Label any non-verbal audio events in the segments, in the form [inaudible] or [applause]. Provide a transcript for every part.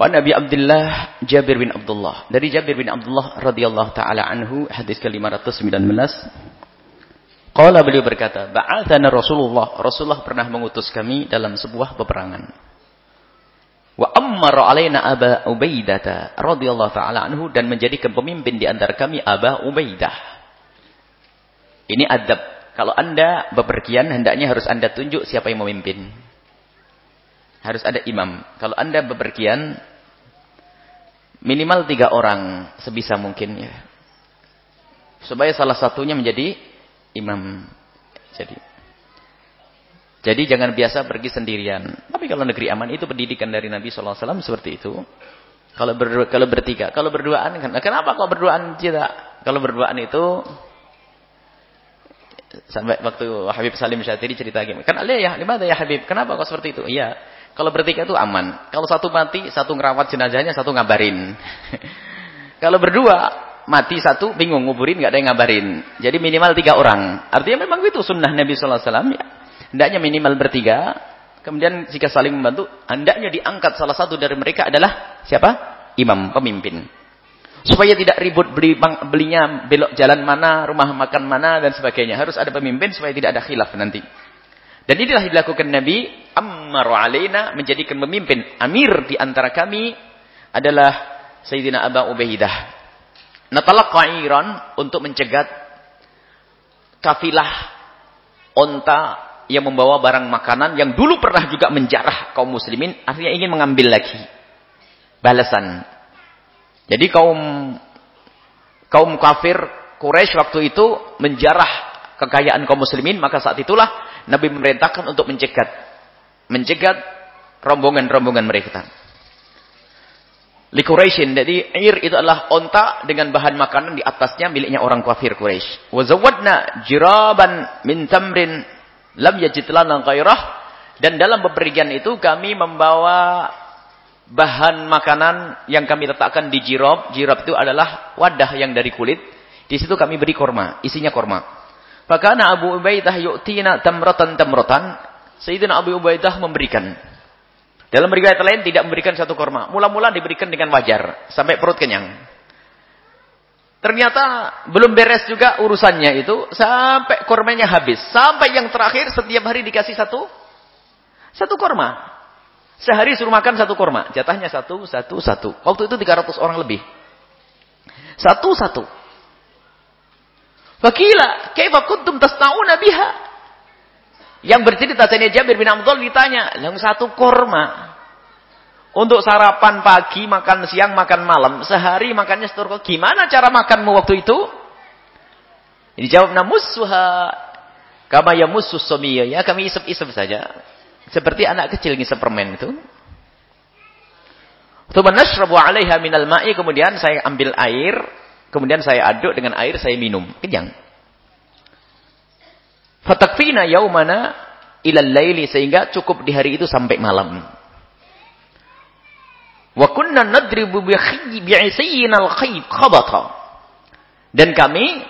Wa Nabi Abdullah Jabir bin Abdullah. Dari Jabir bin Abdullah radhiyallahu taala anhu hadis ke-519. Qala beliau berkata, "Ba'athana Rasulullah." Rasulullah pernah mengutus kami dalam sebuah peperangan. Wa ammara alaina Aba Ubaidah radhiyallahu taala anhu dan menjadikan pemimpin di antara kami Aba Ubaidah. Ini adab. Kalau Anda bepergian hendaknya harus Anda tunjuk siapa yang memimpin. Harus ada imam. Kalau Anda bepergian minimal tiga orang sebisa mungkin ya. Supaya salah satunya menjadi imam. Jadi jadi jangan biasa pergi sendirian. Tapi kalau negeri aman itu pendidikan dari Nabi SAW seperti itu. Kalau ber, kalau bertiga, kalau berduaan kan. Kenapa kalau berduaan tidak? Kalau berduaan itu sampai waktu Habib Salim Syatiri cerita gini. Kan ya, lima ya Habib. Kenapa kok seperti itu? Iya. Kalau bertiga itu aman. Kalau satu mati, satu ngerawat jenazahnya, satu ngabarin. [laughs] kalau berdua mati satu bingung nguburin nggak ada yang ngabarin. Jadi minimal tiga orang. Artinya memang itu sunnah Nabi Sallallahu Alaihi Wasallam ya. Hendaknya minimal bertiga. Kemudian jika saling membantu, hendaknya diangkat salah satu dari mereka adalah siapa? Imam, pemimpin. Supaya tidak ribut beli belinya belok jalan mana, rumah makan mana dan sebagainya. Harus ada pemimpin supaya tidak ada khilaf nanti. Dan inilah dilakukan Nabi Ammaru alaina menjadikan pemimpin amir di antara kami adalah Sayyidina Aba Ubaidah. Natalaqqa Iran untuk mencegat kafilah onta yang membawa barang makanan yang dulu pernah juga menjarah kaum muslimin, akhirnya ingin mengambil lagi balasan. Jadi kaum kaum kafir Quraisy waktu itu menjarah kekayaan kaum muslimin, maka saat itulah Nabi memerintahkan untuk mencegat mencegat rombongan-rombongan mereka. Li. Jadi air itu adalah onta dengan bahan makanan di atasnya miliknya orang kafir Quraisy. Wa zawadna jiraban min tamrin Lam yajid lana dan dalam bepergian itu kami membawa bahan makanan yang kami letakkan di jirob. Jirob itu adalah wadah yang dari kulit. Di situ kami beri korma, isinya korma. Fakana Abu Ubaidah yu'tina tamratan tamratan. Sayyidina Abu Ubaidah memberikan. Dalam riwayat lain tidak memberikan satu korma. Mula-mula diberikan dengan wajar sampai perut kenyang. Ternyata belum beres juga urusannya itu sampai kormanya habis. Sampai yang terakhir setiap hari dikasih satu satu korma. Sehari suruh makan satu korma. Jatahnya satu, satu, satu. Waktu itu 300 orang lebih. Satu, satu. Fakila, kaifa kuntum tasna'una biha? Yang bercerita tanya Jabir bin Abdul ditanya, yang satu korma. Untuk sarapan pagi, makan siang, makan malam. Sehari makannya setor. Gimana cara makanmu waktu itu? Dijawab, namussuha. Kama ya musus somiyya. Ya, kami isep-isep saja. Seperti anak kecil ngisep permen itu. Thumma nashrabu 'alaiha minal ma'i. Kemudian saya ambil air. Kemudian saya aduk dengan air, saya minum. Kenyang. Fatakfina yaumana ilal laili. Sehingga cukup di hari itu sampai malam. Wa kunna nadribu bi'isiyina al-khayb khabata. Dan kami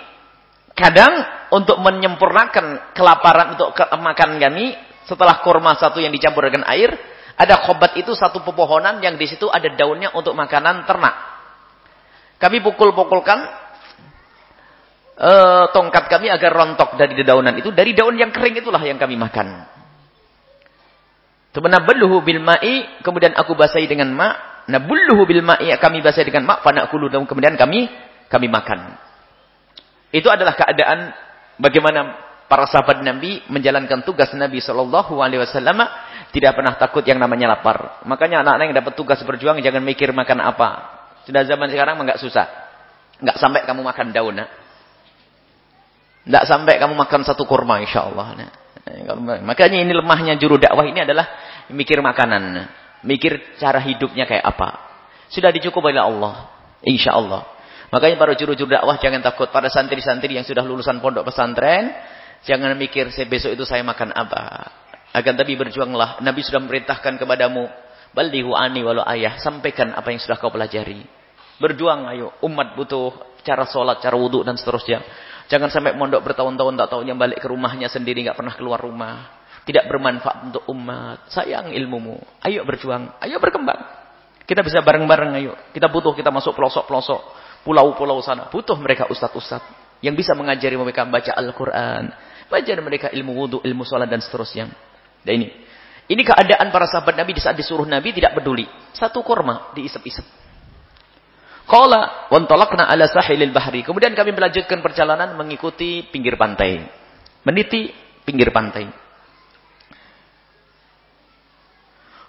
kadang untuk menyempurnakan kelaparan untuk makan kami setelah kurma satu yang dicampur dengan air, ada khobat itu satu pepohonan yang di situ ada daunnya untuk makanan ternak. Kami pukul-pukulkan uh, tongkat kami agar rontok dari dedaunan itu. Dari daun yang kering itulah yang kami makan. Tumanabbaluhu bil ma'i, kemudian aku basahi dengan ma' nabulluhu bil ma'i kami basahi dengan mak fanakulu dan kemudian kami kami makan. Itu adalah keadaan bagaimana para sahabat Nabi menjalankan tugas Nabi sallallahu alaihi wasallam tidak pernah takut yang namanya lapar. Makanya anak-anak yang dapat tugas berjuang jangan mikir makan apa. Sudah zaman sekarang enggak susah. Enggak sampai kamu makan daun. Nah. Enggak sampai kamu makan satu kurma insyaallah. Nah. Makanya ini lemahnya juru dakwah ini adalah mikir makanan mikir cara hidupnya kayak apa. Sudah dicukupi oleh Allah. Insya Allah. Makanya para juru-juru dakwah jangan takut. Pada santri-santri yang sudah lulusan pondok pesantren. Jangan mikir besok itu saya makan apa. Akan tapi berjuanglah. Nabi sudah memerintahkan kepadamu. Baldihu ani walau ayah. Sampaikan apa yang sudah kau pelajari. Berjuang ayo. Umat butuh cara sholat, cara wudhu dan seterusnya. Jangan sampai mondok bertahun-tahun tak tahunya balik ke rumahnya sendiri. nggak pernah keluar rumah tidak bermanfaat untuk umat. Sayang ilmumu. Ayo berjuang. Ayo berkembang. Kita bisa bareng-bareng ayo. Kita butuh kita masuk pelosok-pelosok, pulau-pulau sana. Butuh mereka ustaz-ustaz yang bisa mengajari mereka membaca Al-Qur'an, belajar mereka ilmu wudhu, ilmu salat dan seterusnya. Dan ini ini keadaan para sahabat Nabi di saat disuruh Nabi tidak peduli. Satu kurma diisep-isep. Qala wantolakna ala sahilil bahri. Kemudian kami melanjutkan perjalanan mengikuti pinggir pantai. Meniti pinggir pantai.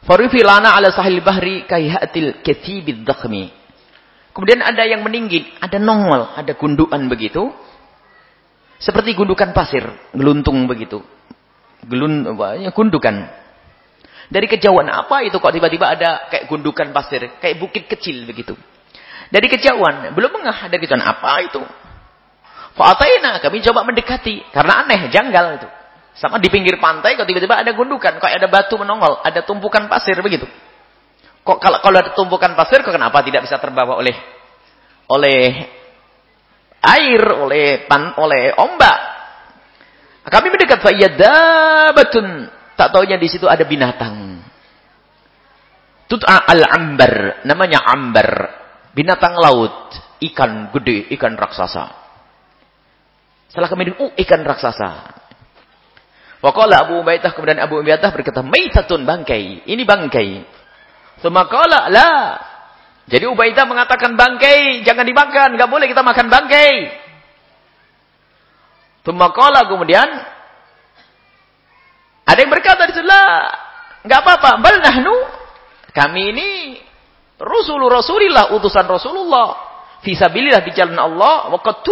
Farufi lana ala sahil bahri kaihatil kathibid dakhmi. Kemudian ada yang meninggi, ada nongol, ada gundukan begitu. Seperti gundukan pasir, geluntung begitu. Gelun, ya, gundukan. Dari kejauhan apa itu kok tiba-tiba ada kayak gundukan pasir, kayak bukit kecil begitu. Dari kejauhan, belum mengah ada kejauhan apa itu. Fa'ataina, kami coba mendekati karena aneh, janggal itu. Sama di pinggir pantai kok tiba-tiba ada gundukan, kok ada batu menongol, ada tumpukan pasir begitu. Kok kalau kalau ada tumpukan pasir kok kenapa tidak bisa terbawa oleh oleh air, oleh pan, oleh ombak? Kami mendekat batun Tak taunya di situ ada binatang. Tut'a al-ambar, namanya ambar. Binatang laut, ikan gede, ikan raksasa. Setelah kami uh, ikan raksasa. Waqala Abu Ubaidah kemudian Abu Ubaidah berkata, "Maitatun bangkai." Ini bangkai. Semakala la. Jadi Ubaidah mengatakan bangkai jangan dimakan, enggak boleh kita makan bangkai. Semakala kemudian ada yang berkata di sebelah, enggak apa-apa, bal nahnu kami ini Rasulul Rasulillah, utusan Rasulullah. Fisabilillah di jalan Allah, wa qad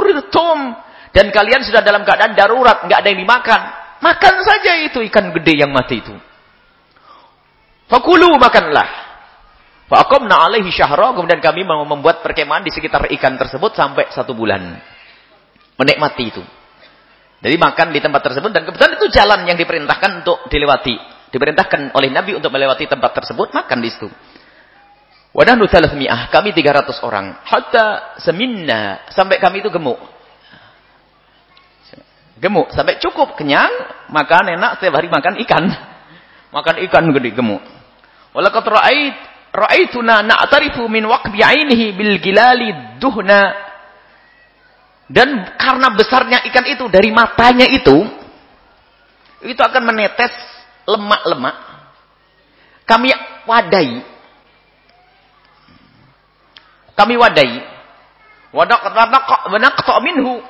dan kalian sudah dalam keadaan darurat, enggak ada yang dimakan. Makan saja itu ikan gede yang mati itu. Fakulu makanlah. Faqamna alaihi syahra. Kemudian kami mau membuat perkemahan di sekitar ikan tersebut sampai satu bulan. Menikmati itu. Jadi makan di tempat tersebut. Dan kebetulan itu jalan yang diperintahkan untuk dilewati. Diperintahkan oleh Nabi untuk melewati tempat tersebut. Makan di situ. Wadahnu thalathmi'ah. Kami 300 orang. Hatta seminna. Sampai kami itu gemuk. Gemuk. Sampai cukup kenyang, makan enak, setiap hari makan ikan. Makan ikan gede gemuk. Walakat ra'ait ra'aituna na'tarifu min waqbi 'ainihi bil gilali duhna. Dan karena besarnya ikan itu dari matanya itu itu akan menetes lemak-lemak. Kami wadai. Kami wadai. Wadak wadak minhu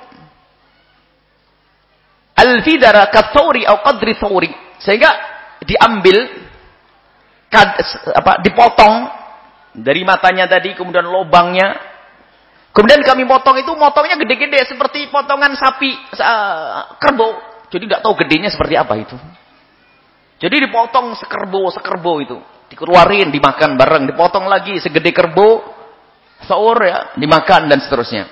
al-fidara atau qadri thawri. Sehingga diambil apa dipotong dari matanya tadi kemudian lobangnya kemudian kami potong itu motongnya gede-gede seperti potongan sapi uh, kerbau. Jadi tidak tahu gedenya seperti apa itu. Jadi dipotong sekerbau sekerbau itu. Dikeluarin dimakan bareng. Dipotong lagi segede kerbau sahur ya dimakan dan seterusnya.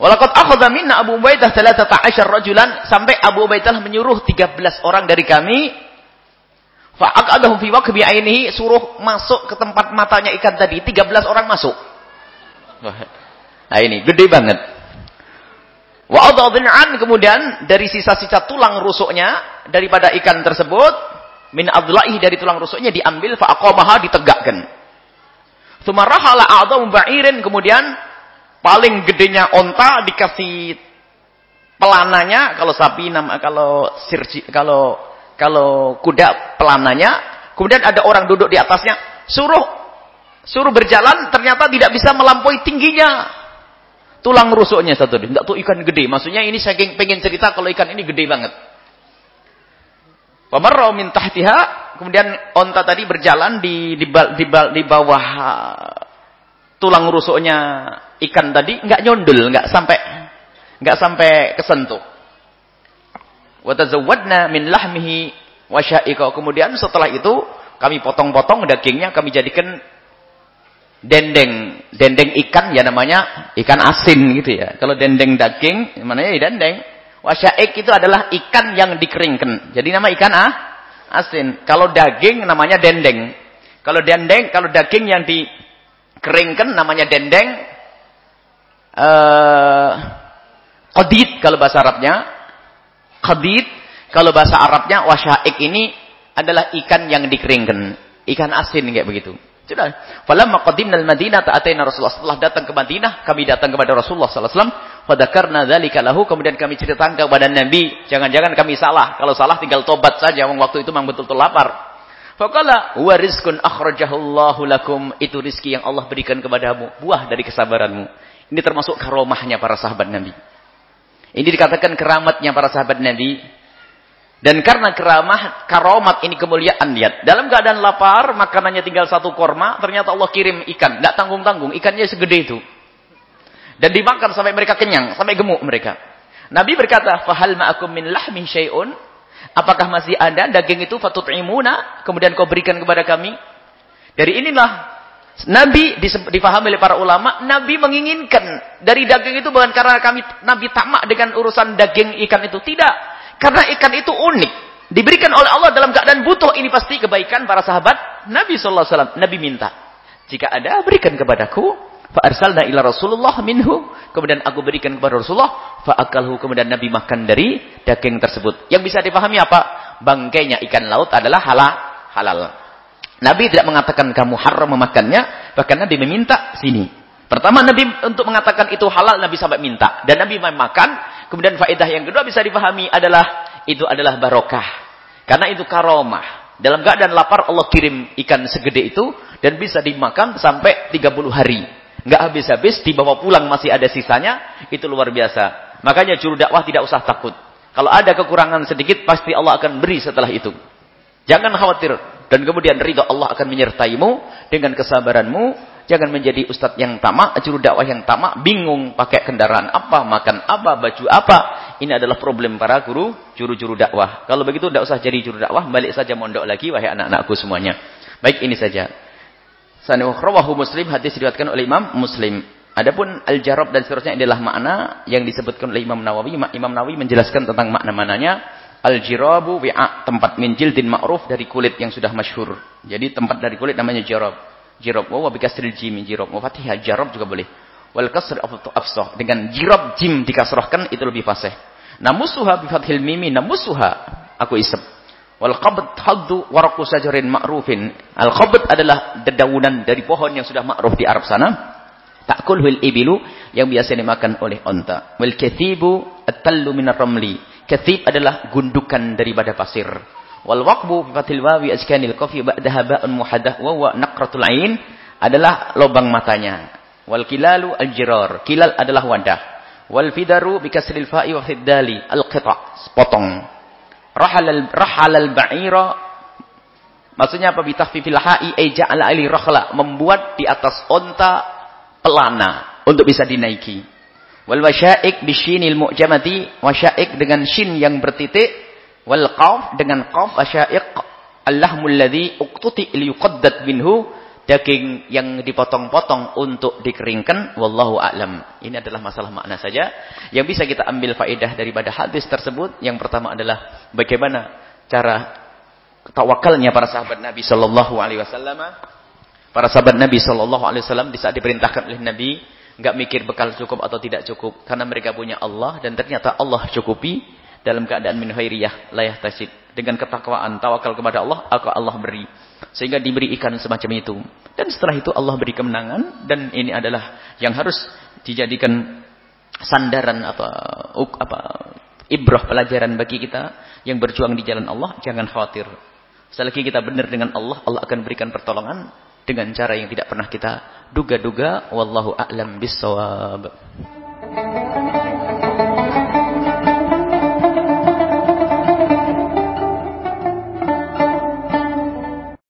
Walakot akhadha minna Abu Ubaidah 13 rajulan. Sampai Abu Ubaidah menyuruh 13 orang dari kami. Fa'aqadahum fi waqbi suruh masuk ke tempat matanya ikan tadi. 13 orang masuk. Nah ini gede banget. Wa an kemudian dari sisa-sisa tulang rusuknya daripada ikan tersebut min adlahi dari tulang rusuknya diambil fa'aqamaha ditegakkan. Tsumma rahala ba'irin kemudian paling gedenya onta dikasih pelananya kalau sapi nama kalau sirji kalau kalau kuda pelananya kemudian ada orang duduk di atasnya suruh suruh berjalan ternyata tidak bisa melampaui tingginya. Tulang rusuknya satu tidak tuh ikan gede. Maksudnya ini saya pengen cerita kalau ikan ini gede banget. Pamarra min tahtiha. Kemudian onta tadi berjalan di di, di, di bawah tulang rusuknya ikan tadi. Nggak nyundul, nggak sampai nggak sampai kesentuh. Wa tazawwadna min lahmihi Kemudian setelah itu kami potong-potong dagingnya, kami jadikan dendeng, dendeng ikan ya namanya ikan asin gitu ya. Kalau dendeng daging, mana ya dendeng. Wasyaik itu adalah ikan yang dikeringkan. Jadi nama ikan ah, asin. Kalau daging namanya dendeng. Kalau dendeng, kalau daging yang dikeringkan namanya dendeng uh, qadid kalau bahasa Arabnya. Qadid kalau bahasa Arabnya wasyaik ini adalah ikan yang dikeringkan. Ikan asin kayak begitu. Sudah. Falamma qadimna al-Madinah ta'atayna Rasulullah. Setelah datang ke Madinah, kami datang kepada Rasulullah sallallahu alaihi wasallam. Fadakarna dzalika lahu, kemudian kami ceritakan kepada Nabi, jangan-jangan kami salah. Kalau salah tinggal tobat saja, waktu itu memang betul-betul lapar. Faqala huwa rizqun. Itu rizki yang Allah berikan kepadamu, buah dari kesabaranmu. Ini termasuk karomahnya para sahabat Nabi. Ini dikatakan keramatnya para sahabat Nabi dan karena keramah, karomat ini kemuliaan, lihat. Dalam keadaan lapar, makanannya tinggal satu korma, ternyata Allah kirim ikan. Tidak tanggung-tanggung, ikannya segede itu. Dan dimakan sampai mereka kenyang, sampai gemuk mereka. Nabi berkata, Fahal ma'akum min lahmi syai'un? Apakah masih ada daging itu fatut'imuna? Kemudian kau berikan kepada kami? Dari inilah Nabi difahami oleh para ulama, Nabi menginginkan dari daging itu bukan karena kami Nabi tamak dengan urusan daging ikan itu, tidak. Karena ikan itu unik. Diberikan oleh Allah dalam keadaan butuh. Ini pasti kebaikan para sahabat. Nabi SAW. Nabi minta. Jika ada, berikan kepadaku. Fa'arsalna ila Rasulullah minhu. Kemudian aku berikan kepada Rasulullah. Fa'akalhu. Kemudian Nabi makan dari daging tersebut. Yang bisa dipahami apa? Bangkainya ikan laut adalah halal. halal. Nabi tidak mengatakan kamu haram memakannya. Bahkan Nabi meminta sini. Pertama Nabi untuk mengatakan itu halal Nabi sampai minta. Dan Nabi memakan Kemudian faedah yang kedua bisa dipahami adalah itu adalah barokah. Karena itu karomah. Dalam keadaan lapar Allah kirim ikan segede itu dan bisa dimakan sampai 30 hari. Enggak habis-habis dibawa pulang masih ada sisanya, itu luar biasa. Makanya juru dakwah tidak usah takut. Kalau ada kekurangan sedikit pasti Allah akan beri setelah itu. Jangan khawatir dan kemudian ridho Allah akan menyertaimu dengan kesabaranmu Jangan menjadi ustadz yang tamak, juru dakwah yang tamak, bingung pakai kendaraan apa, makan apa, baju apa. Ini adalah problem para guru, juru-juru dakwah. Kalau begitu tidak usah jadi juru dakwah, balik saja mondok lagi, wahai anak-anakku semuanya. Baik, ini saja. Sanu rawahu Muslim, hadis diriwayatkan oleh Imam Muslim. Adapun al-jarab dan seterusnya adalah makna yang disebutkan oleh Imam Nawawi. Imam Nawawi menjelaskan tentang makna-maknanya. Al-jirabu wi'a, tempat minjil din ma'ruf dari kulit yang sudah masyhur. Jadi tempat dari kulit namanya jarab. Jirob. Wa bikasril jim jirob. Wa jarob juga boleh. Wal kasr afsah. Dengan jirob jim dikasrahkan itu lebih fasih. Namusuha bifathil mimi namusuha. Aku isep. Wal qabd haddu waraku sajarin ma'rufin. Al qabd adalah dedaunan dari pohon yang sudah ma'ruf di Arab sana. Ta'kulhul ibilu yang biasa dimakan oleh onta. Wal kathibu at-tallu minar ramli. Kathib adalah gundukan daripada pasir. Wal waqbu bi fathil wawi askanil qafi ba'daha ba'un muhaddah wa huwa naqratul ain adalah lubang matanya. Wal kilalu al jirar. Kilal adalah wadah. Wal fidaru bi kasril fa'i wa fiddali al qita' potong. Rahal al rahal al ba'ira maksudnya apa bi tahfifil ha'i ay ja'ala ali rakhla membuat di atas onta pelana untuk bisa dinaiki. Wal wasyaik bisyinil mu'jamati wasyaik dengan shin yang bertitik wal qaf dengan qaf asyaiq. Allahmul ladzi uqtuti liyuqaddat minhu. Daging yang dipotong-potong untuk dikeringkan wallahu a'lam. Ini adalah masalah makna saja. Yang bisa kita ambil faedah daripada hadis tersebut yang pertama adalah bagaimana cara tawakalnya para sahabat Nabi sallallahu alaihi wasallam. Para sahabat Nabi sallallahu alaihi wasallam di saat diperintahkan oleh Nabi enggak mikir bekal cukup atau tidak cukup. Karena mereka punya Allah dan ternyata Allah cukupi dalam keadaan min khairiyah layah tasid dengan ketakwaan tawakal kepada Allah akan Allah beri. Sehingga diberi ikan semacam itu. Dan setelah itu Allah beri kemenangan. Dan ini adalah yang harus dijadikan sandaran atau apa ibrah pelajaran bagi kita yang berjuang di jalan Allah. Jangan khawatir. Selagi kita benar dengan Allah Allah akan berikan pertolongan dengan cara yang tidak pernah kita duga-duga. Wallahu a'lam bissawab